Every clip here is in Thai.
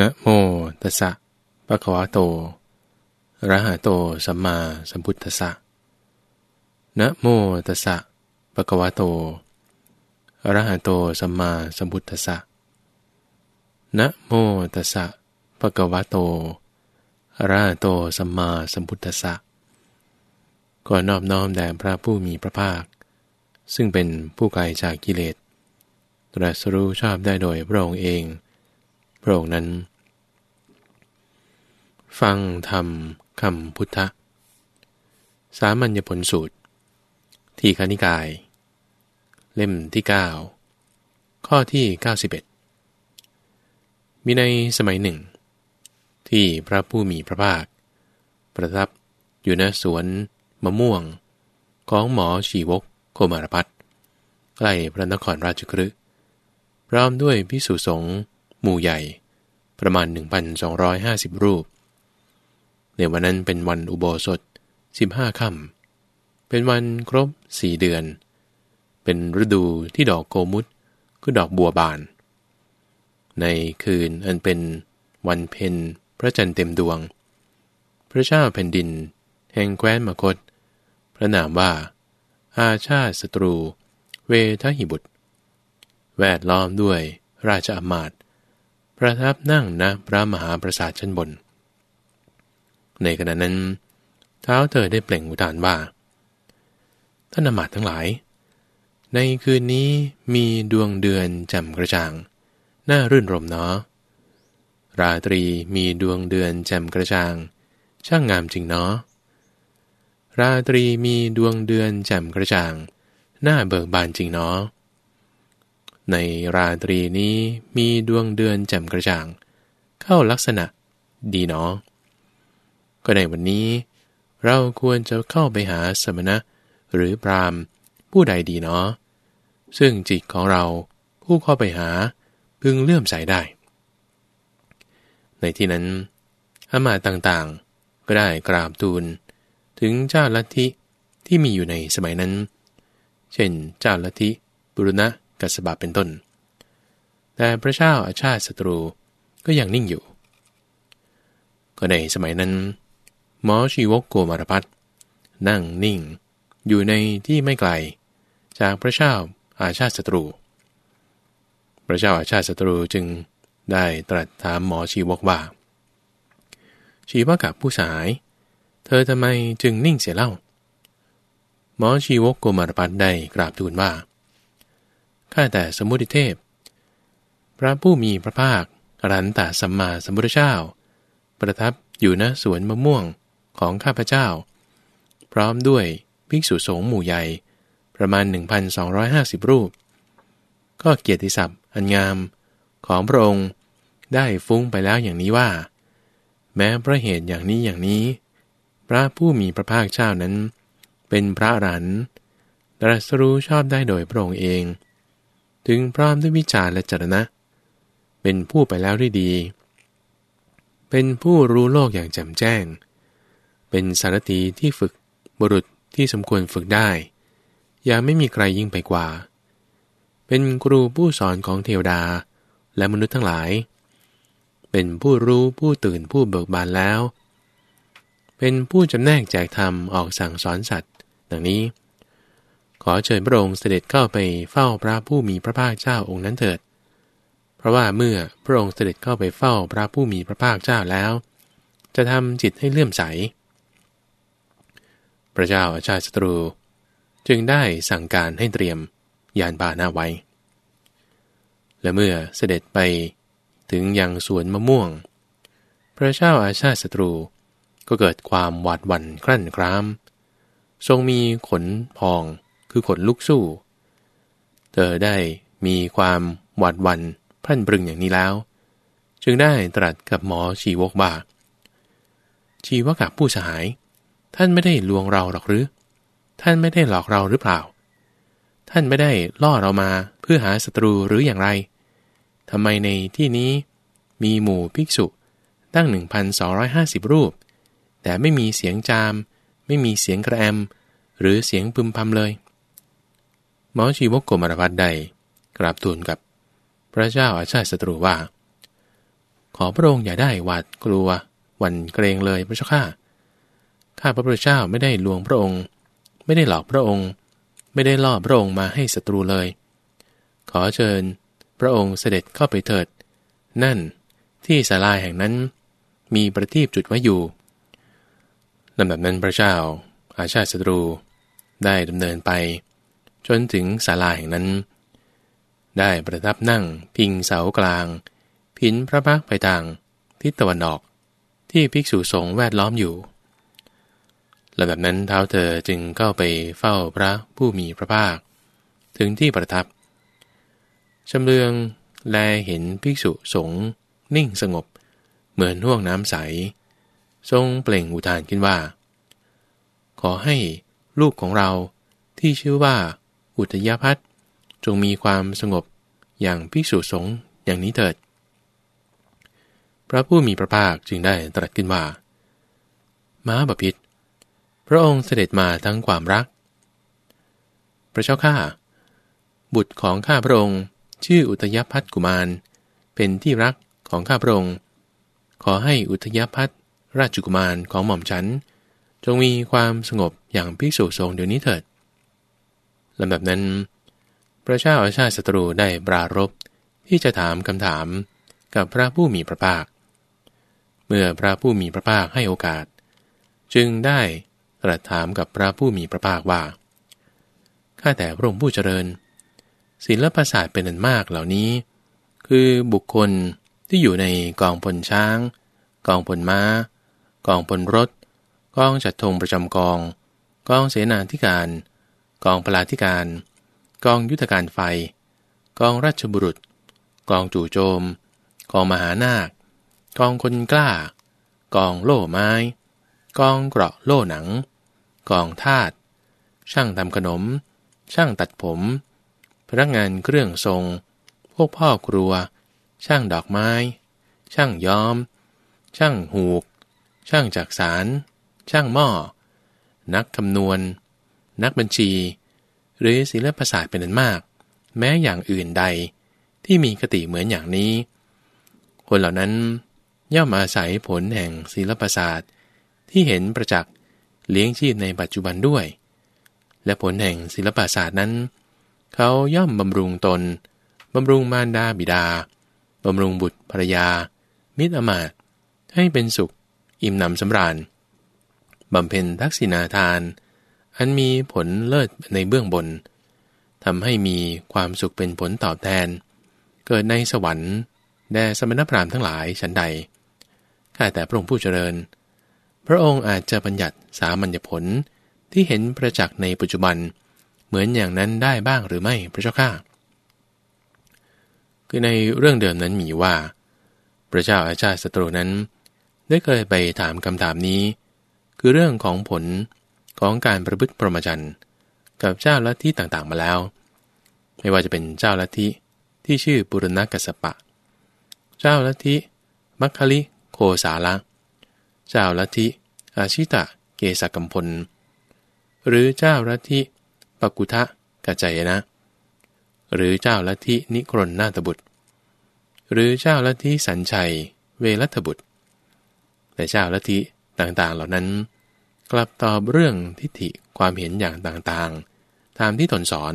นะโมตัสสะปะคะวะโตระหะโตสัมมาสัมพุทธัสสะนะโมตัสสะปะคะวะโตระหะโตสัมมาสัมพุทธัสสะนะโมตัสสะปะคะวะโตระหะโตสัมมาสัมพุทธัสสะก่อนนอบน้อมแด่พระผู้มีพระภาค ซึ่งเป็นผู้ไกลจากกิเลสตรัสรู้ชอบได้โดยพระองค์เอง พระองค์นั้น ฟังธรรมคำพุทธะ สามัญญผลสูตร ที่คณิกาย เล่มที่ 9 ข้อที่ 91 มีในสมัยหนึ่ง ที่พระผู้มีพระภาค ประทับอยู่ณสวนมะม่วง ของหมอชีวกโคมารพัฒใกล้พระนครราชกฤห์พร้อมด้วยพิสุสงฆ์หมู่ใหญ่ประมาณ 1,250 รูป ในวันนั้นเป็นวันอุโบสถ15ค่ำเป็นวันครบสี่เดือน เป็นฤดูที่ดอกโกมุตคือดอกบัวบาน ในคืนอันเป็นวันเพ็ญพระจันทร์เต็มดวง พระเจ้าแผ่นดิน แห่งแคว้นมคต พระนามว่า อาชาติศัตรู เวทหิบุตร แวดล้อมด้วยราชอมาตย์ประทับนั่งณพระมหาปราสาทชั้นบน ในขณะนั้น เท้าเธอได้เปล่งอุทานว่า ท่านอมาตทั้งหลาย ในคืนนี้มีดวงเดือนแจ่มกระจ่าง น่ารื่นรมเนาะราตรีมีดวงเดือนแจ่มกระจ่าง ช่างงามจริงเนาะราตรีมีดวงเดือนแจ่มกระจ่างน่าเบิกบานจริงเนาะในราตรีนี้มีดวงเดือนแจ่มกระจ่าง เข้าลักษณะดีเนาะ ก็ในวันนี้ เราควรจะเข้าไปหาสมณะหรือพรามผู้ใดดีเนาะซึ่งจิตของเราผู้เข้าไปหาพึงเลื่อมใสได้ ในที่นั้นอามาต่างๆ ก็ได้กราบทูล ถึงเจ้าลัทธิที่มีอยู่ในสมัยนั้น เช่นเจ้าลัทธิบุรณะกัสบะเป็นต้น แต่พระเจ้าอาชาติศัตรูก็ยังนิ่งอยู่ ก็ในสมัยนั้น หมอชีวกโกมารพัฒนั่งนิ่ง อยู่ในที่ไม่ไกล จากพระเจ้าอาชาติศัตรู พระเจ้าอาชาติศัตรูจึงได้ตรัสถามหมอชีวกว่า ชีวกับผู้สาย เธอทำไมจึงนิ่งเสียเล่า หมอชีวกโกมารพัฒได้กราบทูลว่าข้าแต่สมุติเทพ พระผู้มีพระภาคอรันตสัมมาสัมพุทธเจ้า ประทับอยู่ณสวนมะม่วง ของข้าพเจ้า พร้อมด้วยภิกษุสงฆ์หมู่ใหญ่ ประมาณ 1,250 รูป ก็เกียรติศัพท์ อันงามของพระองค์ได้ฟุ้งไปแล้วอย่างนี้ว่า แม้พระเหตุอย่างนี้อย่างนี้ พระผู้มีพระภาคเจ้านั้น เป็นพระอรันตรัสรู้ชอบได้โดยพระองค์เอง ถึงพร้อมด้วยวิจารและจรณะ เป็นผู้ไปแล้วด้วยดี เป็นผู้รู้โลกอย่างแจ่มแจ้ง เป็นสารตีที่ฝึกบุรุษที่สมควรฝึกได้ อย่าไม่มีใครยิ่งไปกว่า เป็นครูผู้สอนของเทวดาและมนุษย์ทั้งหลาย เป็นผู้รู้ผู้ตื่นผู้เบิกบานแล้ว เป็นผู้จำแนกแจกธรรมออกสั่งสอนสัตว์ ดังนี้ ขอเชิญพระองค์เสด็จเข้าไปเฝ้าพระผู้มีพระภาคเจ้าองค์นั้นเถิด เพราะว่าเมื่อพระองค์เสด็จเข้าไปเฝ้าพระผู้มีพระภาคเจ้าแล้ว จะทำจิตให้เลื่อมใส พระเจ้าอาชาติศัตรู จึงได้สั่งการให้เตรียมยานบาหน้าไว้ และเมื่อเสด็จไปถึงยังสวนมะม่วง พระเจ้าอาชาติศัตรูก็เกิดความหวาดหวั่นครั่นคราม ทรงมีขนพองคือขนลุกสู้ เธอได้มีความหวาดหวันพันปรึงอย่างนี้แล้ว จึงได้ตรัสกับหมอชีวกบ่าชีวกับผู้สหาย ท่านไม่ได้ลวงเราหรอกหรือ ท่านไม่ได้หลอกเราหรือเปล่า ท่านไม่ได้ล่อเรามาเพื่อหาศัตรูหรืออย่างไรทำไมในที่นี้มีหมู่ภิกษุตั้ง 1,250 รูป แต่ไม่มีเสียงจาม ไม่มีเสียงกระแอม หรือเสียงพึมพำเลย หมอชีวกโกมารพัฒได้กราบทูลกับพระเจ้าอาชาติศัตรูว่า ขอพระองค์อย่าได้หวาดกลัวหวั่นเกรงเลยพระเจ้าข้า ข้าพระพุทธเจ้าไม่ได้ลวงพระองค์ ไม่ได้หลอกพระองค์ ไม่ได้ล่อพระองค์มาให้ศัตรูเลย ขอเชิญ พระองค์เสด็จเข้าไปเถิด นั่นที่ศาลาแห่งนั้น มีประทีปจุดไว้อยู่ลำดับนั้นพระเจ้า อาชาติศัตรูได้ดำเนินไป จนถึงศาลาแห่งนั้น ได้ประทับนั่งพิงเสากลาง พินพระพักไปทางทิศตะวันออก ที่ภิกษุสงฆ์แวดล้อมอยู่ แลำดับนั้นเท้าเธอจึงเข้าไปเฝ้าพระผู้มีพระภาค ถึงที่ประทับชำเลืองแลเห็นภิกษุสงฆ์นิ่งสงบ เหมือนห่วงน้ำใส ทรงเปล่งอุทานขึ้นว่า ขอให้ลูกของเราที่ชื่อว่าอุทยพัฒจงมีความสงบอย่างภิกษุสงฆ์อย่างนี้เถิด พระผู้มีพระภาคจึงได้ตรัสขึ้นว่า ม้าบพิษ พระองค์เสด็จมาทั้งความรัก พระเจ้าข้า บุตรของข้าพระองค์ ชื่ออุทยพัฒกุมาร เป็นที่รักของข้าพระองค์ ขอให้อุทยพัฒราชกุมารของหม่อมฉัน จงมีความสงบอย่างภิกษุสงฆ์เดี๋ยวนี้เถิดลำดับนั้น พระเจ้าอาชาติศัตรูได้ปรารบที่จะถามคำถามกับพระผู้มีพระภาค เมื่อพระผู้มีพระภาคให้โอกาส จึงได้ ตรัสถามกับพระผู้มีพระภาคว่า ข้าแต่พระองค์ผู้เจริญ ศิลปศาสตร์เป็นอันมากเหล่านี้ คือบุคคลที่อยู่ในกองพลช้าง กองพลม้า กองพลรถ กองจัดธงประจำกอง กองเสนาธิการ กองพลาธิการ กองยุทธการไฟ กองราชบุรุษ กองจู่โจม กองมหานาค กองคนกล้า กองโล่ไม้ กองเกราะโล่หนัง กองทาตช่างทำขนม ช่างตัดผม พนักงานเครื่องทรง พวกพ่อครัว ช่างดอกไม้ ช่างย้อม ช่างหูก ช่างจักสาร ช่างหม้อ นักคำนวณ นักบัญชี หรือศิลปศาสตร์เป็นอันมาก แม้อย่างอื่นใดที่มีคติเหมือนอย่างนี้ คนเหล่านั้นย่อมอาศัยผลแห่งศิลปศาสตร์ที่เห็นประจักษ์ เลี้ยงชีพในปัจจุบันด้วย และผลแห่งศิลปศาสตร์นั้น เขาย่อมบำรุงตน บำรุงมารดาบิดา บำรุงบุตรภรยา มิตรอมาตให้เป็นสุข อิ่มหนำสำราญบำเพ็ญทักษิณาทาน อันมีผลเลิศในเบื้องบนทำให้มีความสุขเป็นผลตอบแทน เกิดในสวรรค์แด่สมณพราหมณ์ทั้งหลายฉันใดข้าแต่พระองค์ผู้เจริญ พระองค์อาจจะบัญญัติสามัญญผลที่เห็นประจักษ์ในปัจจุบัน เหมือนอย่างนั้นได้บ้างหรือไม่พระเจ้าข้าคือในเรื่องเดิมนั้นมีว่า พระเจ้าอาชาติศัตรูนั้น ได้เคยไปถามคำถามนี้ คือเรื่องของผลของการประพฤติพรหมจรรย์กับเจ้าลัทธิต่างๆมาแล้ว ไม่ว่าจะเป็นเจ้าลัทธิที่ชื่อปุรณกัสปะ เจ้าลัทธิมัคคลิโคสาละ เจ้าลัทธิอาชิตะเกสกัมพล หรือเจ้าลัทธิปกุทะกัจจยนะ หรือเจ้าลัทธินิครนนาตบุตร หรือเจ้าลัทธิสัญชัย เวรัตบุตร แต่เจ้าลัทธิต่างๆเหล่านั้น กลับตอบเรื่องทิฏฐิความเห็นอย่างต่างๆ ตามที่ตนสอน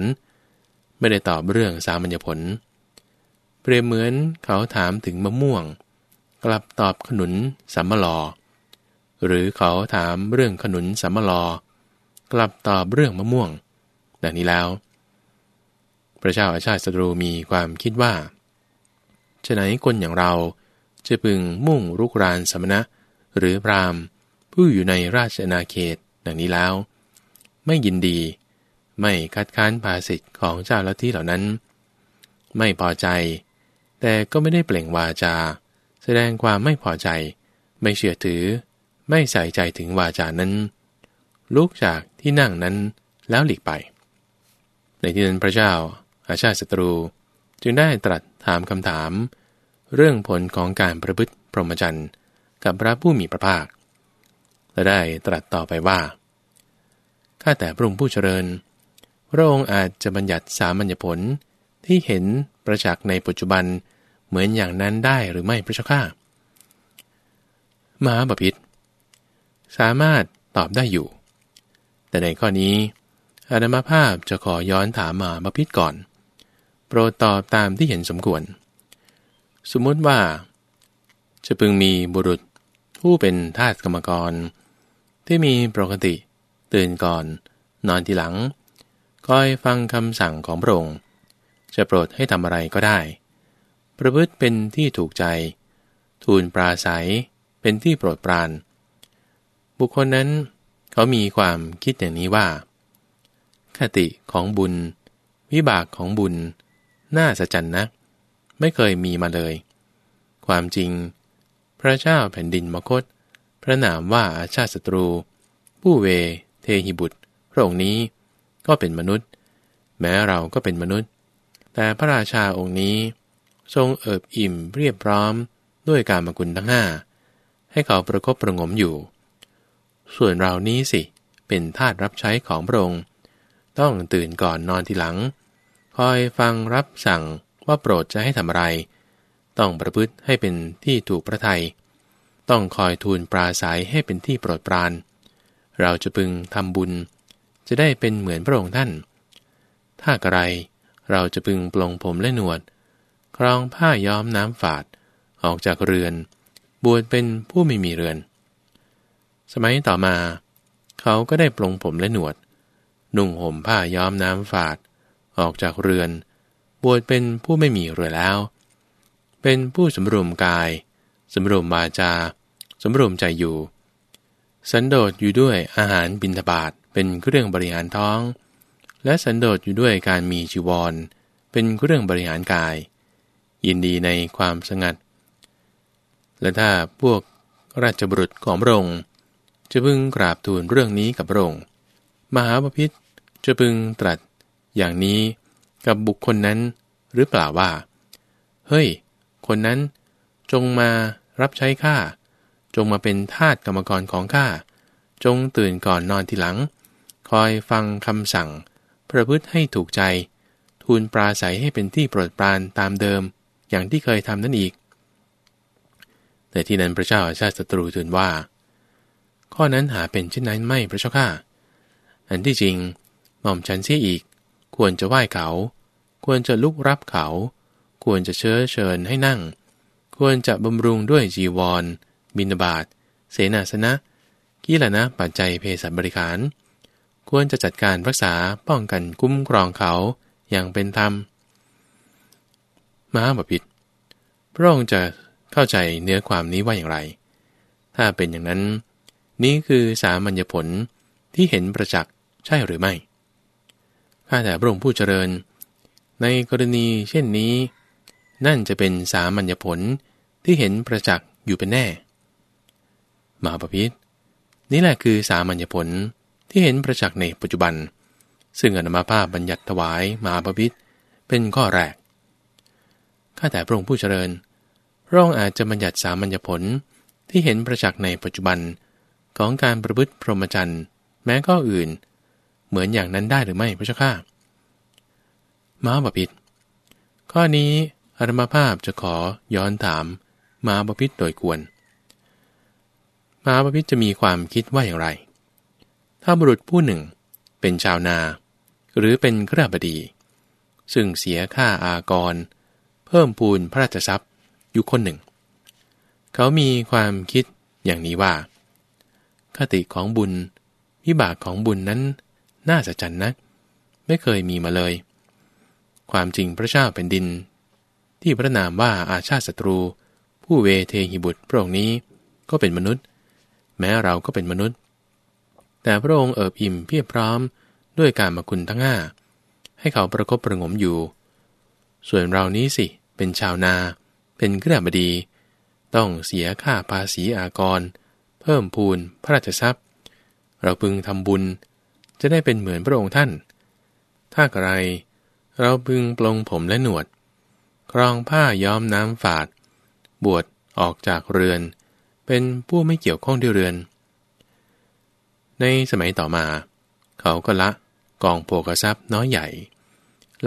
ไม่ได้ตอบเรื่องสามัญญผล เปรียบเหมือนเขาถามถึงมะม่วง กลับตอบขนุนสัมมลอ หรือเขาถามเรื่องขนุนสัมมลอกลับตอบเรื่องมะม่วง ดังนี้แล้ว พระเจ้าอาชาติศัตรูมีความคิดว่าฉะไหนคนอย่างเราจะพึงมุ่งรุกรานสมณะ หรือพรามผู้อยู่ในราชนาเขตดังนี้แล้ว ไม่ยินดี ไม่คัดค้านภาสิทธิ์ของเจ้าลัทธิเหล่านั้น ไม่พอใจ แต่ก็ไม่ได้เปล่งวาจา แสดงความไม่พอใจ ไม่เชื่อถือ ไม่ใส่ใจถึงวาจานั้น ลุกจากที่นั่งนั้นแล้วหลีกไป ในที่นั้นพระเจ้าอาชาติศัตรู จึงได้ตรัสถามคำถาม เรื่องผลของการประพฤติพรหมจรรย์กับพระผู้มีพระภาค และได้ตรัสต่อไปว่า ข้าแต่พระองค์ผู้เจริญ พระองค์อาจจะบัญญัติสามัญญผลที่เห็นประจักษ์ในปัจจุบันเหมือนอย่างนั้นได้หรือไม่พระเจ้าข้ามหาบพิษ สามารถตอบได้อยู่ แต่ในข้อนี้อาดมาภาพจะขอย้อนถามมาบพิษก่อน โปรดตอบตามที่เห็นสมควร สมมติว่า จะพึงมีบุรุษผู้เป็นทาสกรรมกร ที่มีปกติ ตื่นก่อน นอนทีหลังคอยฟังคำสั่งของพระองค์จะโปรดให้ทำอะไรก็ได้ ประพฤติเป็นที่ถูกใจ ทูลปราศัย เป็นที่โปรดปราน บุคคลนั้น เขามีความคิดอย่างนี้ว่า คติของบุญ วิบากของบุญ น่าสะจันนักไม่เคยมีมาเลย ความจริง พระเจ้าแผ่นดินมคต พระนามว่าอาชาติศัตรู ผู้เว เทหิบุตร พระองค์นี้ก็เป็นมนุษย์ แม้เราก็เป็นมนุษย์ แต่พระราชาองค์นี้ ทรงเอิบอิ่มเรียบพร้อมด้วยการมกุลทั้งห้าให้เขาประคบประงมอยู่ ส่วนเรานี้สิ เป็นทาสรับใช้ของพระองค์ ต้องตื่นก่อนนอนทีหลัง คอยฟังรับสั่งว่าโปรดจะให้ทำอะไร ต้องประพฤติให้เป็นที่ถูกพระทยัย ต้องคอยทูลปราศัยให้เป็นที่โปรดปราน เราจะพึงทำบุญ จะได้เป็นเหมือนพระองค์ท่าน ถ้าไกระไรเราจะพึงปลงผมและหนวด ครองผ้าย้อมน้ำฝาด ออกจากเรือน บวชเป็นผู้ไม่มีเรือน สมัยต่อมา เขาก็ได้ปลงผมและหนวด นุ่งห่มผ้าย้อมน้ำฝาด ออกจากเรือน บวชเป็นผู้ไม่มีเรือแล้ว เป็นผู้สำรวมกายสำรวมวาจาสำรวมใจอยู่ สันโดษอยู่ด้วยอาหารบิณฑบาตเป็นเครื่องบริหารท้อง และสันโดษอยู่ด้วยการมีจีวร เป็นเครื่องบริหารกาย ยินดีในความสงัด และถ้าพวกราชบุรุษของพระองค์ จะพึงกราบทูลเรื่องนี้กับพระองค์ มหาปพิธจะพึงตรัสอย่างนี้กับบุคคลนั้นหรือเปล่าว่า เฮ้ย คนนั้นจงมารับใช้ข้า จงมาเป็นทาสกรรมกรของข้า จงตื่นก่อนนอนทีหลัง คอยฟังคำสั่ง ประพฤติให้ถูกใจ ทูลปราศัยให้เป็นที่โปรดปรานตามเดิม อย่างที่เคยทำนั่นอีก แต่ที่นั้นพระเจ้าชาติศัตรูทูลว่า ข้อนั้นหาเป็นเช่นนั้นไม่พระเจ้าข้าอันที่จริง หม่อมฉันเสียอีก ควรจะไหว้เขา ควรจะลุกรับเขา ควรจะเชื้อเชิญให้นั่ง ควรจะบำรุงด้วยจีวร บินบาตเสนาสนะกีฬานะปัจจัยเพศบริขาร ควรจะจัดการรักษาป้องกันคุ้มครองเขาอย่างเป็นธรรมมหาบพิษพระองค์จะเข้าใจเนื้อความนี้ว่าอย่างไร ถ้าเป็นอย่างนั้น นี้คือสามัญญผลที่เห็นประจักษ์ใช่หรือไม่ ข้าแต่พระองค์ผู้เจริญ ในกรณีเช่นนี้ นั่นจะเป็นสามัญญผลที่เห็นประจักษ์อยู่เป็นแน่ มาปพิธนี่แหละคือสามัญญผลที่เห็นประจักษ์ในปัจจุบัน ซึ่งอนามาภาพบัญญัติถวายมาพพิษเป็นข้อแรก ข้าแต่พระองค์ผู้เจริญระองอาจจะบัญญัติสามัญญผลที่เห็นประจักษ์ในปัจจุบัน ของการประพฤติพรหมจรรย์ แม้ข้ออื่น เหมือนอย่างนั้นได้หรือไม่พระเจ้าข้าม้าบพิษข้อนี้อารมาภาพจะขอย้อนถามม้าบพิษโดยควรม้าบพิษจะมีความคิดว่าอย่างไร ถ้าบุรุษผู้หนึ่งเป็นชาวนา หรือเป็นขราบดี ซึ่งเสียค่าอากร เพิ่มปูนพระราชทรัพย์อยู่คนหนึ่ง เขามีความคิดอย่างนี้ว่า คติของบุญ วิบากของบุญนั้น น่าจะจันนักไม่เคยมีมาเลย ความจริงพระเจ้าเป็นดิน ที่พระนามว่าอาชาติศัตรู ผู้เวเทหิบุตรพระองค์นี้ก็เป็นมนุษย์ แม้เราก็เป็นมนุษย์ แต่พระองค์เอิบอิ่มเพียบพร้อมด้วยการมาคุณทั้งห้าให้เขาประคบประงมอยู่ ส่วนเรานี้สิเป็นชาวนา เป็นเครื่องบดี ต้องเสียค่าภาษีอากร เพิ่มพูนพระราชทรัพย์ เราพึงทำบุญจะได้เป็นเหมือนพระองค์ท่าน ถ้าใครเราพึงปลงผมและหนวด ครองผ้าย้อมน้ำฝาด บวชออกจากเรือน เป็นผู้ไม่เกี่ยวข้องด้วยเรือน ในสมัยต่อมา เขาก็ละกองโภกทรัพย์น้อยใหญ่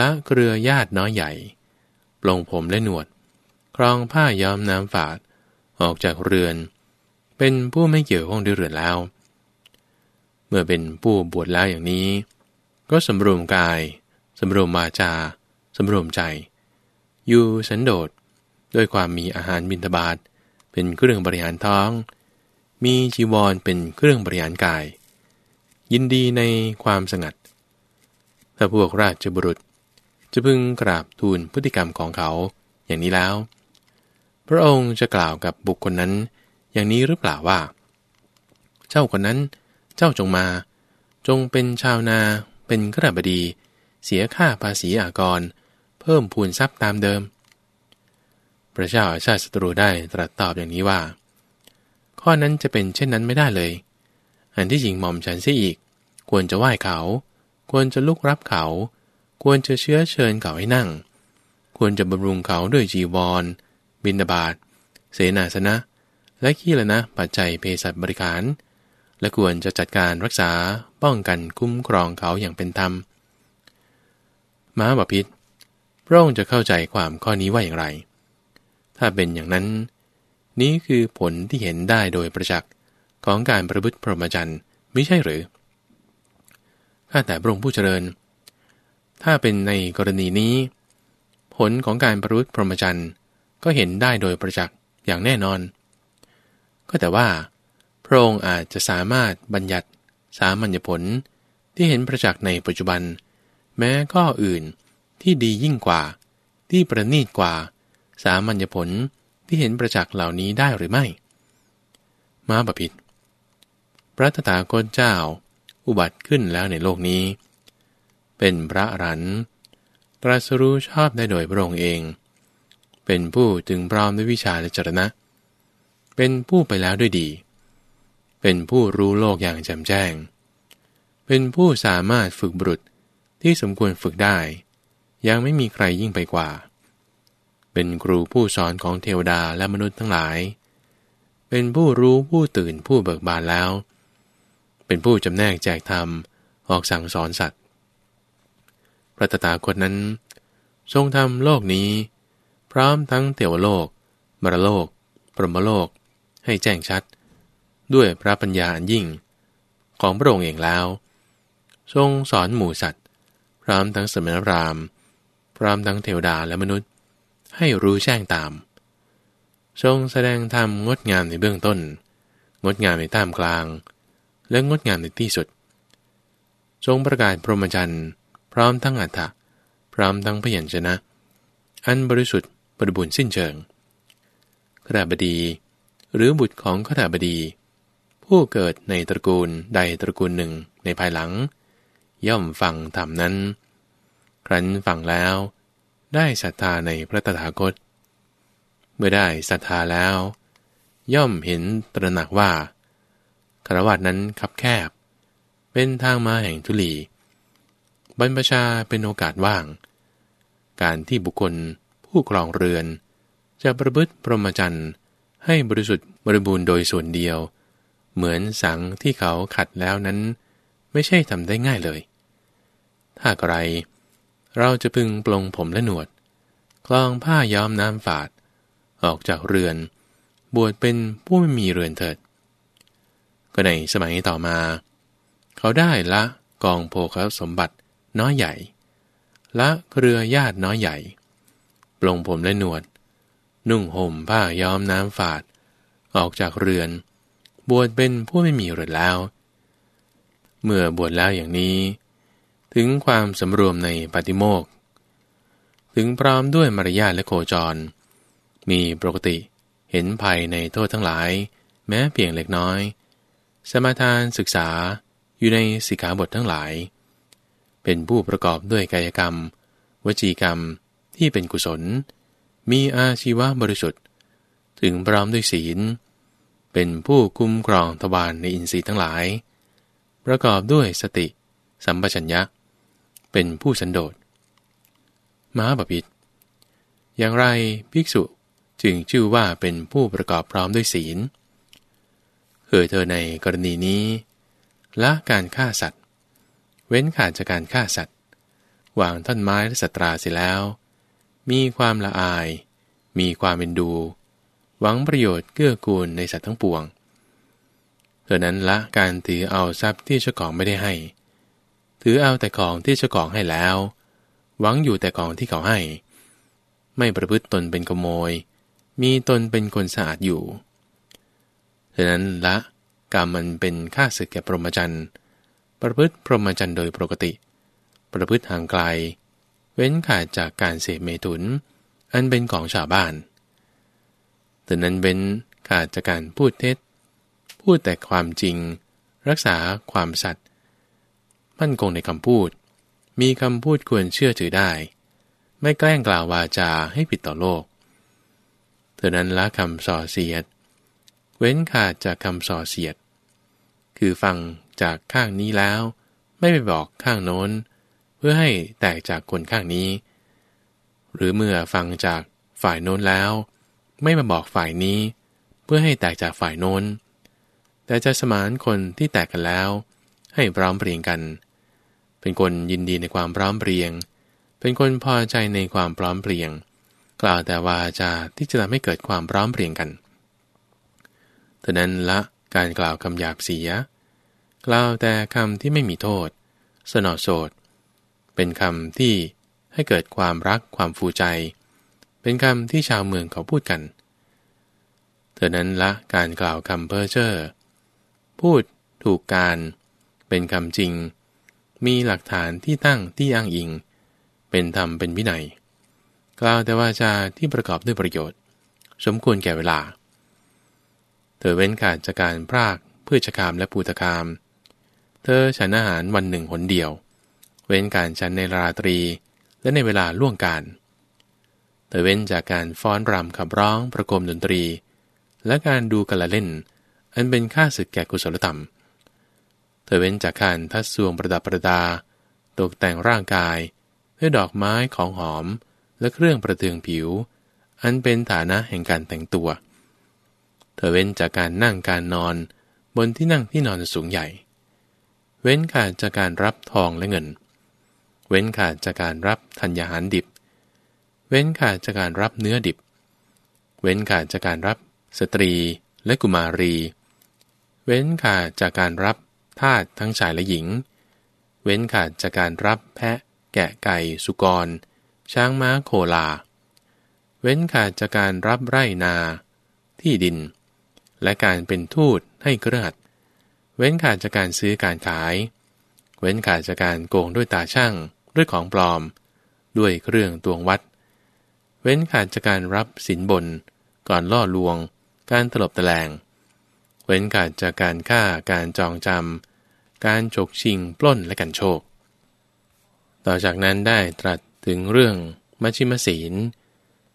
ละเครือญาติน้อยใหญ่ ปลงผมและหนวด ครองผ้าย้อมน้ำฝาด ออกจากเรือน เป็นผู้ไม่เกี่ยวข้องด้วยเรือนแล้ว เมื่อเป็นผู้บวชแล้วอย่างนี้ ก็สำรวมกายสำรวมมาจาสำรวมใจ อยู่สันโดษด้วยความมีอาหารบิณฑบาตเป็นเครื่องบริหารท้อง มีจีวรเป็นเครื่องบริหารกาย ยินดีในความสงัด ถ้าพวกราชบุรุษ จะพึงกราบทูลพฤติกรรมของเขาอย่างนี้แล้ว พระองค์จะกล่าวกับบุคคลนั้น อย่างนี้หรือเปล่าว่า เจ้าคนนั้นเจ้าจงมา จงเป็นชาวนา เป็นกระบดี เสียค่าภาษีอากร เพิ่มพูนทรัพย์ตามเดิม พระเจ้าอาชาติศัตรูได้ตรัสตอบอย่างนี้ว่า ข้อนั้นจะเป็นเช่นนั้นไม่ได้เลย อันที่จริงหม่อมฉันเสียอีก ควรจะไหว้เขา ควรจะลุกรับเขา ควรจะเชื้อเชิญเขาให้นั่ง ควรจะบำรุงเขาด้วยจีวร บินาบาตเสนาสนะ และขี้ละนะ ปัจจัยเภสัชบริการ และควรจะจัดการรักษาป้องกันคุ้มครองเขาอย่างเป็นธรรม ม้าบพิษพระองค์จะเข้าใจความข้อนี้ว่าอย่างไร ถ้าเป็นอย่างนั้น นี้คือผลที่เห็นได้โดยประจักษ์ของการประพฤติพรหมจรรย์ไม่ใช่หรือ ข้าแต่พระองค์ผู้เจริญ ถ้าเป็นในกรณีนี้ ผลของการประพฤติพรหมจรรย์ก็เห็นได้โดยประจักษ์อย่างแน่นอน ก็แต่ว่า พระองค์อาจจะสามารถบัญญัติสามัญญผลที่เห็นประจักษ์ในปัจจุบัน แม้ข้ออื่นที่ดียิ่งกว่า ที่ประณีตกว่า สามัญญผลที่เห็นประจักษ์เหล่านี้ได้หรือไม่ มาบพิษพระตถาคตเจ้า อุบัติขึ้นแล้วในโลกนี้ เป็นพระอรันตรัสรู้ชอบได้โดยพระองค์เอง เป็นผู้ถึงพร้อมด้วยวิชาและจรณะ เป็นผู้ไปแล้วด้วยดี เป็นผู้รู้โลกอย่างแจ่มแจ้ง เป็นผู้สามารถฝึกบุตรที่สมควรฝึกได้ ยังไม่มีใครยิ่งไปกว่า เป็นครูผู้สอนของเทวดาและมนุษย์ทั้งหลาย เป็นผู้รู้ผู้ตื่นผู้เบิกบานแล้ว เป็นผู้จำแนกแจกธรรมออกสั่งสอนสัตว์ พระตถาคตนั้น ทรงทำโลกนี้ พร้อมทั้งเทวโลก มรโลกพรหมโลก ให้แจ้งชัด ด้วยพระปัญญาอันยิ่ง ของพระองค์เองแล้ว ทรงสอนหมู่สัตว์ พร้อมทั้งสมณพราหมณ์ พร้อมทั้งเทวดาและมนุษย์ ให้รู้แจ้งตาม ทรงแสดงธรรมงดงามในเบื้องต้น งดงามในท่ามกลาง และงดงามในที่สุด ทรงประกาศพรหมจรรย์พร้อมทั้งอัฏฐะพร้อมทั้งพยัญชนะ อันบริสุทธิ์บริบูรณ์สิ้นเชิงขราบดี หรือบุตรของขราบดี ผู้เกิดในตระกูลใดตระกูลหนึ่งในภายหลัง ย่อมฟังธรรมนั้น ครั้นฟังแล้ว ได้ศรัทธาในพระตถาคต เมื่อได้ศรัทธาแล้ว ย่อมเห็นตระหนักว่าคารวัตนั้นคับแคบ เป็นทางมาแห่งทุลี บรรพชาเป็นโอกาสว่าง การที่บุคคลผู้ครองเรือน จะประพฤติพรหมจรรย์ ให้บริสุทธิ์บริบูรณ์โดยส่วนเดียว เหมือนสังที่เขาขัดแล้วนั้น ไม่ใช่ทำได้ง่ายเลย ถ้าใครเราจะพึงปลงผมและหนวด คลองผ้าย้อมน้ำฝาด ออกจากเรือน บวชเป็นผู้ไม่มีเรือนเถิด ก็ในสมัยต่อมา เขาได้ละกองโภคสมบัติน้อยใหญ่ ละเรือญาติน้อยใหญ่ ปลงผมและหนวด นุ่งห่มผ้าย้อมน้ำฝาด ออกจากเรือน บวชเป็นผู้ไม่มีเรือนแล้ว เมื่อบวชแล้วอย่างนี้ ถึงความสำรวมในปฏิโมกถึงพร้อมด้วยมารยาทและโคจร มีปกติเห็นภัยในโทษทั้งหลาย แม้เพียงเล็กน้อย สมาทานศึกษาอยู่ในสิกขาบททั้งหลาย เป็นผู้ประกอบด้วยกายกรรม วจีกรรมที่เป็นกุศล มีอาชีวะบริสุทธิ์ ถึงพร้อมด้วยศีล เป็นผู้คุ้มครองทวารในอินทรีย์ทั้งหลาย ประกอบด้วยสติ สัมปชัญญะ เป็นผู้สันโดษมหาบพิษอย่างไรภิกษุจึงชื่อว่าเป็นผู้ประกอบพร้อมด้วยศีลคือเธอในกรณีนี้ละการฆ่าสัตว์ เว้นขาดจากการฆ่าสัตว์ วางท่อนไม้และสตราเสียแล้ว มีความละอาย มีความเป็นดู หวังประโยชน์เกื้อกูลในสัตว์ทั้งปวงเธอนั้นละการถือเอาทรัพย์ที่เจ้าของไม่ได้ให้ ถือเอาแต่ของที่เจ้าของให้แล้ว หวังอยู่แต่ของที่เขาให้ ไม่ประพฤติตนเป็นขโมย มีตนเป็นคนสะอาดอยู่เธอนั้นละกรรมมันเป็นค่าศึกแก่พรหมจรรย์ ประพฤติพรหมจรรย์โดยปกติ ประพฤติห่างไกล เว้นขาดจากการเสพเมถุน อันเป็นของชาวบ้านแต่นั้นเว้นขาดจากการพูดเท็จ พูดแต่ความจริง รักษาความสัตย์มั่นคงในคำพูด มีคำพูดควรเชื่อถือได้ ไม่แกล้งกล่าววาจาให้ผิดต่อโลกเธอนั้นละคำส่อเสียด เว้นขาดจากคำส่อเสียด คือฟังจากข้างนี้แล้ว ไม่ไปบอกข้างโน้น เพื่อให้แตกจากคนข้างนี้ หรือเมื่อฟังจากฝ่ายโน้นแล้ว ไม่มาบอกฝ่ายนี้ เพื่อให้แตกจากฝ่ายโน้น แต่จะสมานคนที่แตกกันแล้ว ให้พร้อมเพรียงกัน เป็นคนยินดีในความพร้อมเพรียง เป็นคนพอใจในความพร้อมเพรียง กล่าวแต่ว่าจะที่จะทำให้เกิดความพร้อมเพรียงกันเท่านั้นละการกล่าวคำหยาบเสีย กล่าวแต่คำที่ไม่มีโทษ สนอโสด เป็นคำที่ให้เกิดความรักความฟูใจ เป็นคำที่ชาวเมืองเขาพูดกัน เธอนั้นละการกล่าวคำเพ้อเจ้อพูดถูกการ เป็นคำจริง มีหลักฐานที่ตั้งที่อ้างอิง เป็นธรรมเป็นวินัย กล่าวแต่ว่าจาที่ประกอบด้วยประโยชน์ สมควรแก่เวลา เธอเว้นขาดจากการพรากเพื่อชะคามและปูตคาม เธอฉันอาหารวันหนึ่งหนเดียว เว้นการฉันในราตรี และในเวลาล่วงการเธอเว้นจากการฟ้อนรำขับร้องประกมดนตรี และการดูกละเล่น อันเป็นค่าศึกแก่กุศลธรรม เธอเว้นจากการทัดสวงประดับประดา ตกแต่งร่างกาย ด้วยดอกไม้ของหอมและเครื่องประเทืองผิว อันเป็นฐานะแห่งการแต่งตัว เธอเว้นจากการนั่งการนอนบนที่นั่งที่นอนสูงใหญ่ เว้นขาดจากการรับทองและเงิน เว้นขาดจากการรับธัญญาหารดิบ เว้นขาดจากการรับเนื้อดิบ เว้นขาดจากการรับสตรีและกุมารี เว้นขาดจากการรับทาสทั้งชายและหญิง เว้นขาดจากการรับแพะ แกะไก่สุกร ช้างม้าโคลา เว้นขาดจากการรับไร่นา ที่ดิน และการเป็นทูตให้เครือขัดเว้นขาดจากการซื้อการขาย เว้นขาดจากการโกงด้วยตาช่าง ด้วยของปลอม ด้วยเครื่องตวงวัด เว้นขาดจากการรับสินบน ก่อนล่อลวง การตลบตะแลง เว้นขาดจากการฆ่าการจองจำการฉกชิงปล้นและกันโชค ต่อจากนั้นได้ตรัสถึงเรื่องมัชิมศีล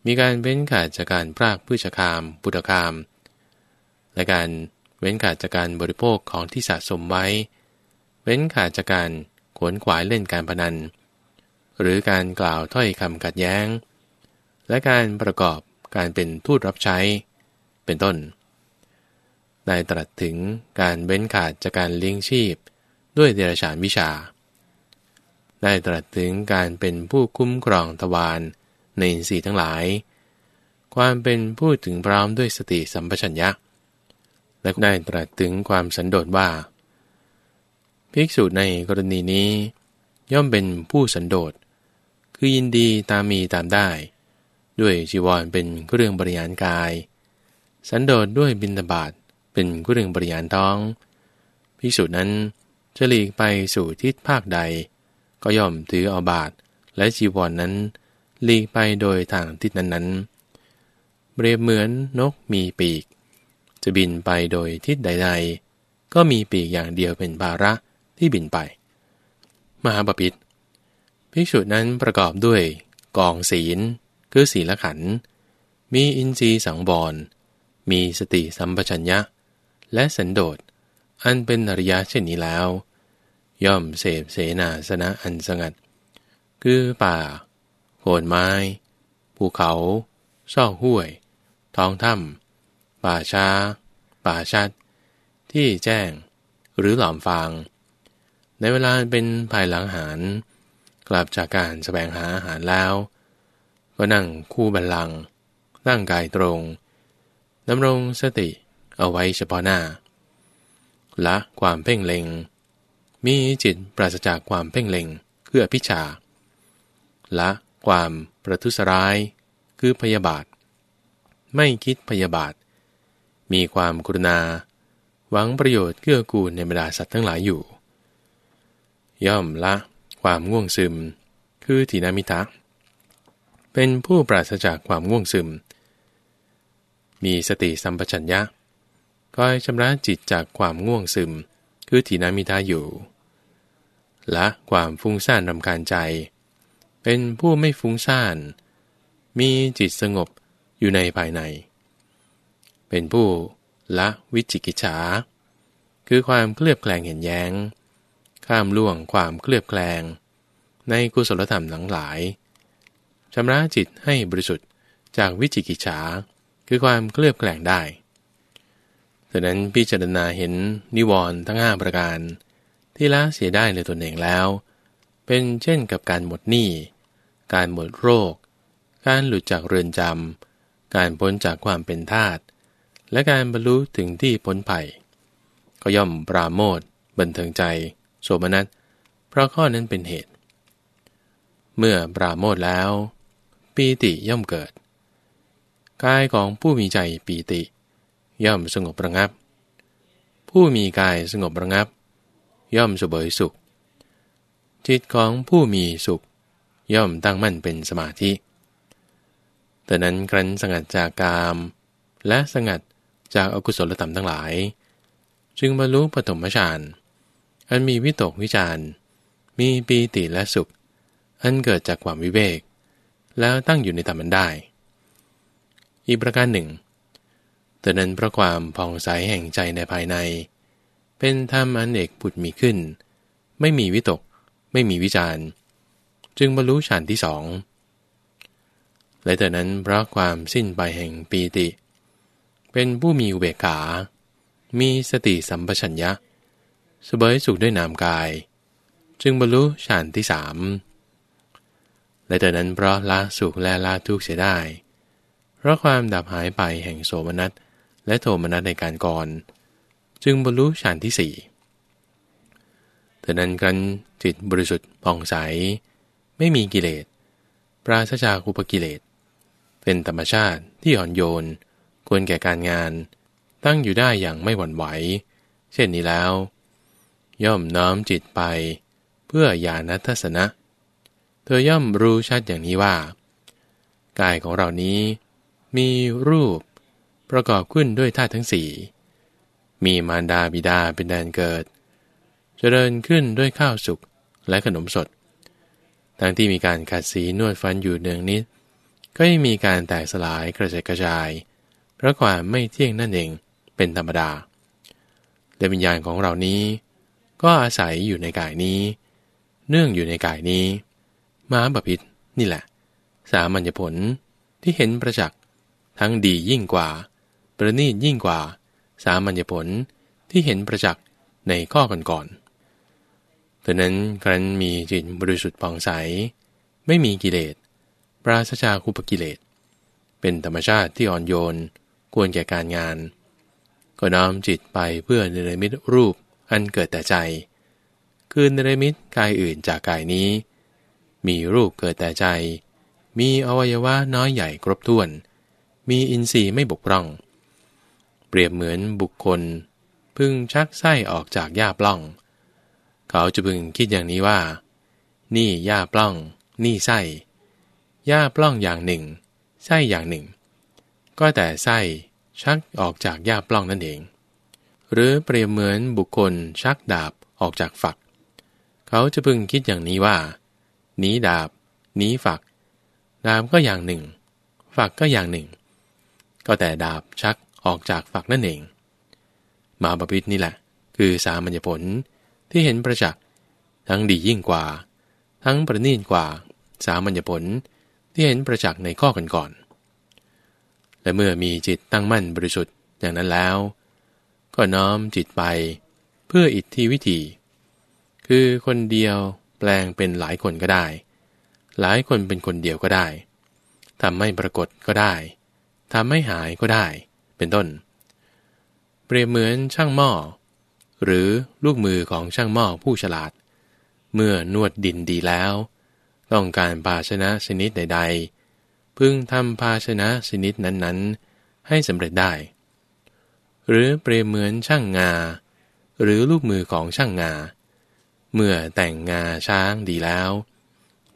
มีการเว้นขาดจากการพรากพืชคามปุถคาม และการเว้นขาดจากการบริโภคของที่สะสมไว้ เว้นขาดจากการขวนขวายเล่นการพนัน หรือการกล่าวถ้อยคำกัดแย้ง และการประกอบการเป็นทูตรับใช้ เป็นต้น ได้ตรัสถึงการเว้นขาดจากการเลี้ยงชีพ ด้วยเดรัจฉานวิชา ได้ตรัสถึงการเป็นผู้คุ้มครองทวารในอินทรีย์ทั้งหลาย ความเป็นผู้ถึงพร้อมด้วยสติสัมปชัญญะ และได้ตรัสถึงความสันโดษว่า ภิกษุในกรณีนี้ย่อมเป็นผู้สันโดษ คือยินดีตามมีตามได้ ด้วยจีวรเป็นเครื่องบริหารกาย สันโดษด้วยบินตบาทเป็นกุเรื่องบริยานท้องพิสุนั้นจะหลีกไปสู่ทิศภาคใด ก็ย่อมถือเอาบาทและจีวรนนั้นหลีกไปโดยทางทิศนั้นๆเปรียบเหมือนนกมีปีก จะบินไปโดยทิศใด ๆ ก็มีปีกอย่างเดียวเป็นภาระที่บินไป มหาปพิธ ภิกษุนั้นประกอบด้วย กองศีล คือศีลขัน มีอินทรีย์สังบรมีสติสัมปชัญญะ และสันโดษ อันเป็นอริยะเช่นนี้แล้ว ย่อมเสพเสนาสนะอันสงัด คือป่า โคนไม้ ภูเขา ซอกห้วย ท้องถ้ำป่าช้า ป่าชัด ที่แจ้ง หรือหลอมฟาง ในเวลาเป็นภายหลังหาร กลับจากการแสวงหาอาหารแล้ว ก็นั่งคู่บันลังนั่งกายตรงดำรงสติเอาไว้เฉพาะหน้า ละความเพ่งเล็ง มีจิตปราศจากความเพ่งเล็งคืออภิชาละความประทุษร้าย คือพยาบาท ไม่คิดพยาบาท มีความกรุณา หวังประโยชน์เกื้อกูลในบรรดาสัตว์ทั้งหลายอยู่ ย่อมละ ความง่วงซึม คือทีนามิทะ เป็นผู้ปราศจากความง่วงซึม มีสติสัมปชัญญะคอยชำระจิตจากความง่วงซึม คือทีนามิทาอยู่ละความฟุ้งซ่านรำคาญใจ เป็นผู้ไม่ฟุ้งซ่าน มีจิตสงบอยู่ในภายใน เป็นผู้ละวิจิกิจฉา คือความเคลือบแคลงเห็นแย้ง ข้ามล่วงความเคลือบแคลง ในกุศลธรรมทั้งหลายชำระจิตให้บริสุทธิ์จากวิจิกิจฉาคือความเคลือบแคลงได้ดังนั้นพิจารณาเห็นนิวรณ์ทั้งห้าประการ ที่ละเสียได้ในตนเองแล้ว เป็นเช่นกับการหมดหนี้ การหมดโรค การหลุดจากเรือนจำ การพ้นจากความเป็นทาตและการบรรลุถึงที่พ้นภัย ก็ย่อมปราโมทบันเทิงใจ โสมนัส เพราะข้อนั้นเป็นเหตุ เมื่อปราโมทแล้ว ปีติย่อมเกิด กายของผู้มีใจปีติ ย่อมสงบระงับ ผู้มีกายสงบระงับ ย่อมสบยสุข จิตของผู้มีสุข ย่อมตั้งมั่นเป็นสมาธิแต่นั้นครั้นสงัดจากกาม และสงัดจากอากุศลธรรมทั้งหลาย จึงบรรลุปฐมฌาน อันมีวิตกวิจารมีปีติและสุข อันเกิดจากความวิเวก แล้วตั้งอยู่ในธรรมันได้ อีกประการหนึ่งแต่นั้นเพราะความผ่องใสแห่งใจในภายใน เป็นธรรมอันเอกผุดมีขึ้น ไม่มีวิตก ไม่มีวิจารจึงบรรลุฌานที่สองและแต่นั้นเพราะความสิ้นไปแห่งปีติ เป็นผู้มีอุเบกขา มีสติสัมปชัญญะ สบายสุขด้วยนามกาย จึงบรรลุฌานที่สามและแต่นั้นเพราะละสุขและละทุกข์เสียได้ เพราะความดับหายไปแห่งโสมนัสและโทมนัสในการก่อน จึงบรรลุฌานที่สี่แต่นั้นกันจิตบริสุทธิ์ผ่องใส ไม่มีกิเลส ปราศจากอุปกิเลส เป็นธรรมชาติที่อ่อนโยน ควรแก่การงาน ตั้งอยู่ได้อย่างไม่หวั่นไหว เช่นนี้แล้ว ย่อมน้อมจิตไป เพื่อญาณทัศนะ เธอย่อมรู้ชัดอย่างนี้ว่า กายของเรานี้ มีรูปประกอบขึ้นด้วยธาตุทั้งสี่มีมารดาบิดาเป็นแดนเกิด เจริญขึ้นด้วยข้าวสุกและขนมสด ทั้งที่มีการขัดสีนวดฟันอยู่เนืองนิด ก็ยังมีการแตกสลายกระจายกระจาย เพราะความไม่เที่ยงนั่นเองเป็นธรรมดาและวิญญาณของเรานี้ ก็อาศัยอยู่ในกายนี้ เนื่องอยู่ในกายนี้มหาบพิษนี่แหละ สามัญญผลที่เห็นประจักษ์ทั้งดียิ่งกว่า ประณีตยิ่งกว่า สามัญญผลที่เห็นประจักษ์ในข้อก่อนๆดังนั้นครั้นมีจิตบริสุทธิ์ผ่องใส ไม่มีกิเลส ปราศจากคุปกิเลส เป็นธรรมชาติที่อ่อนโยน ควรแก่การงาน ก็น้อมจิตไปเพื่อเนรมิตรูป อันเกิดแต่ใจ คือเนรมิตกายอื่นจากกายนี้ มีรูปเกิดแต่ใจ มีอวัยวะน้อยใหญ่ครบถ้วน มีอินทรีย์ไม่บกพร่อง เปรียบเหมือนบุคคล พึ่งชักไส้ออกจากหญ้าปล้อง เขาจะพึงคิดอย่างนี้ว่า นี่หญ้าปล้อง นี่ไส้หญ้าปล้องอย่างหนึ่งไส้อย่างหนึ่ง ก็แต่ไส้ชักออกจากหญ้าปล้องนั่นเอง หรือเปรียบเหมือนบุคคลชักดาบออกจากฝัก เขาจะพึงคิดอย่างนี้ว่าหนีดาบหนีฝัก ดาบก็อย่างหนึ่ง ฝักก็อย่างหนึ่ง ก็แต่ดาบชักออกจากฝักนั่นเอง มาบพิษนี่แหละ คือสามัญญผลที่เห็นประจักษ์ทั้งดียิ่งกว่า ทั้งประณีตกว่า สามัญญผลที่เห็นประจักษ์ในข้อกันก่อน และเมื่อมีจิตตั้งมั่นบริสุทธิ์อย่างนั้นแล้ว ก็น้อมจิตไป เพื่ออิทธิวิธี คือคนเดียวแปลงเป็นหลายคนก็ได้ หลายคนเป็นคนเดียวก็ได้ทำให้ปรากฏก็ได้ทำให้หายก็ได้ เป็นต้น เปรียบเหมือนช่างหม้อ หรือลูกมือของช่างหม้อผู้ฉลาด เมื่อนวดดินดีแล้ว ต้องการภาชนะชนิดใด ๆ พึงทำภาชนะชนิดนั้นๆ ให้สำเร็จได้ หรือเปรียบเหมือนช่างงา หรือลูกมือของช่างงา เมื่อแต่งงาช้างดีแล้ว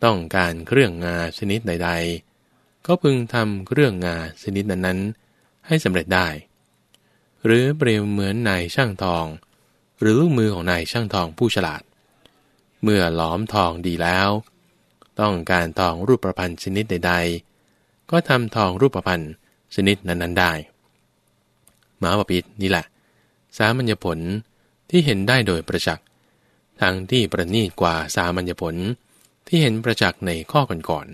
ต้องการเครื่องงาชนิดใด ๆ ก็พึงทำเครื่องงาชนิดนั้นๆ ให้สำเร็จได้ หรือเปรียบเหมือนนายช่างทอง หรือลูกมือของนายช่างทองผู้ฉลาด เมื่อหลอมทองดีแล้ว ต้องการทองรูปประพันธ์ชนิดใด ๆ ก็ทำทองรูปประพันธ์ชนิดนั้นๆได้ หมาปปิดนี่แหละ สามัญญผลที่เห็นได้โดยประจักษ์ทั้งที่ประณีตกว่าสามัญญผลที่เห็นประจักษ์ในข้อก่อน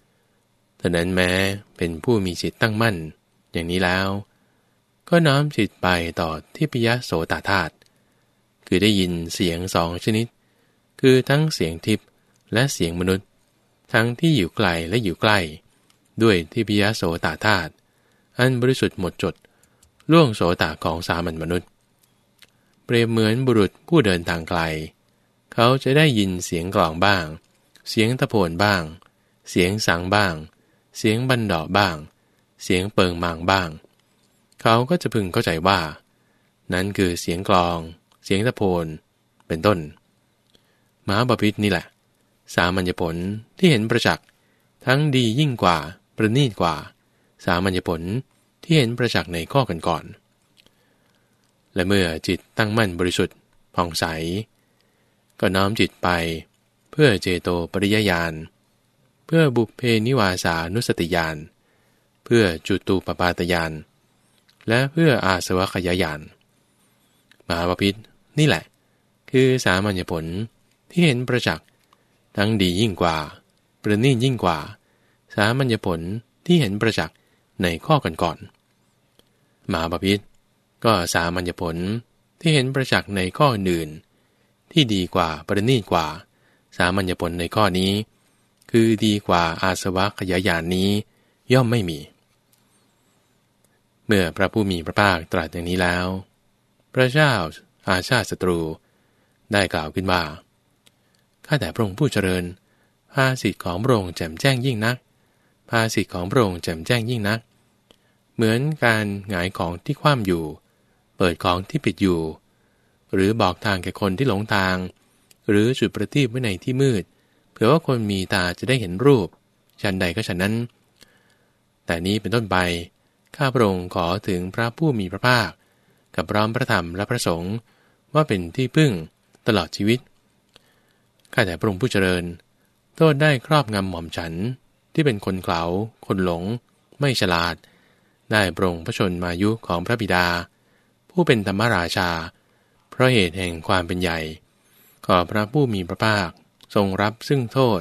ๆแต่นั้นแม้เป็นผู้มีจิตตั้งมั่น อย่างนี้แล้ว ก็น้อมจิตไปต่อที่ปิยโสตธาตุคือได้ยินเสียงสองชนิด คือทั้งเสียงทิพย์และเสียงมนุษย์ ทั้งที่อยู่ไกลและอยู่ใกล้ ด้วยทิพยโสตธาตุอันบริสุทธิ์หมดจด ล่วงโสตของสามัญมนุษย์ เปรียบเหมือนบุรุษผู้เดินทางไกล เขาจะได้ยินเสียงกลองบ้าง เสียงตะโพนบ้าง เสียงสังบ้าง เสียงบันดาบ้าง เสียงเปิงมางบ้าง เขาก็จะพึงเข้าใจว่า นั้นคือเสียงกลอง เสียงตะโพนเป็นต้นมหาบพิษนี่แหละ สามัญญผลที่เห็นประจักษ์ทั้งดียิ่งกว่า ประณีตกว่า สามัญญผล ที่เห็นประจักษ์ในข้อกันก่อน และเมื่อจิตตั้งมั่นบริสุทธิ์ผ่องใส ก็น้อมจิตไปเพื่อเจโตปริยญาณ เพื่อบุพเพนิวาสานุสติญาณ เพื่อจุตูปปาตญาณ และเพื่ออาสวะขยายานมหาปพิธนี่แหละ คือสามัญญผลที่เห็นประจักษ์ทั้งดียิ่งกว่า ประณีตยิ่งกว่า สามัญญผลที่เห็นประจักษ์ในข้อก่อนๆ มหาปพิธก็สามัญญผลที่เห็นประจักษ์ในข้ออื่น ที่ดีกว่าประณีตกว่า สามัญญผลในข้อนี้ คือดีกว่าอาสวะขยายานนี้ย่อมไม่มี เมื่อพระผู้มีพระภาคตรัสอย่างนี้แล้ว พระเจ้าอาชาติศัตรูได้กล่าวขึ้นว่าข้าแต่พระองค์ผู้เจริญภาสิทธิ์ของพระองค์แจ่มแจ้งยิ่งนักภาสิทธิ์ของพระองค์แจ่มแจ้งยิ่งนัก เหมือนการหงายของที่คว่ำอยู่ เปิดของที่ปิดอยู่ หรือบอกทางแก่คนที่หลงทาง หรือจุดประทีปไว้ในที่มืด เผื่อว่าคนมีตาจะได้เห็นรูปฉันใดก็ฉันนั้น แต่นี้เป็นต้นไป ข้าพระองค์ขอถึงพระผู้มีพระภาค กับร้อมพระธรรมและพระสงฆ์ว่าเป็นที่พึ่งตลอดชีวิต ข้าแต่พระองค์ผู้เจริญ โทษได้ครอบงำหม่อมฉันที่เป็นคนเกลาคนหลง ไม่ฉลาด ได้ปรงพระชนมายุของพระบิดา ผู้เป็นธรรมราชา เพราะเหตุแห่งความเป็นใหญ่ ขอพระผู้มีพระภาคทรงรับซึ่งโทษ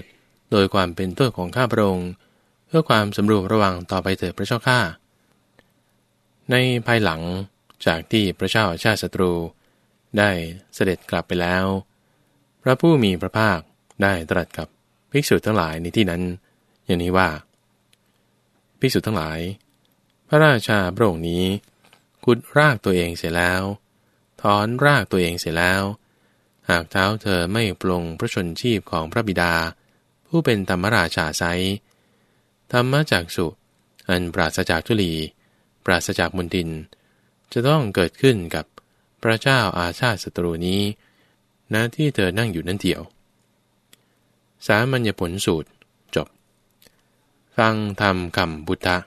โดยความเป็นโทษของข้าพระองค์ เพื่อความสำรวมระวังต่อไปเถิดพระเจ้าข้าในภายหลังจากที่พระเจ้าชาติศัตรู ได้เสด็จกลับไปแล้ว พระผู้มีพระภาคได้ตรัสกับภิกษุทั้งหลายในที่นั้น อย่างนี้ว่า ภิกษุทั้งหลาย ระราชาพระองค์นี้ขุดรากตัวเองเสร็จแล้ว ถอนรากตัวเองเสร็จแล้ว หากเท้าเธอไม่ปลงพระชนชีพของพระบิดา ผู้เป็นธรรมราชาไซธรรมจากสุอันปราศจากทุลี ปราศจากมุนติน จะต้องเกิดขึ้นกับพระเจ้าอาชาติศัตรูนี้ณที่เธอนั่งอยู่นั่นเดียว สามัญญผลสูตรจบ ฟังธรรมคำบุทธะ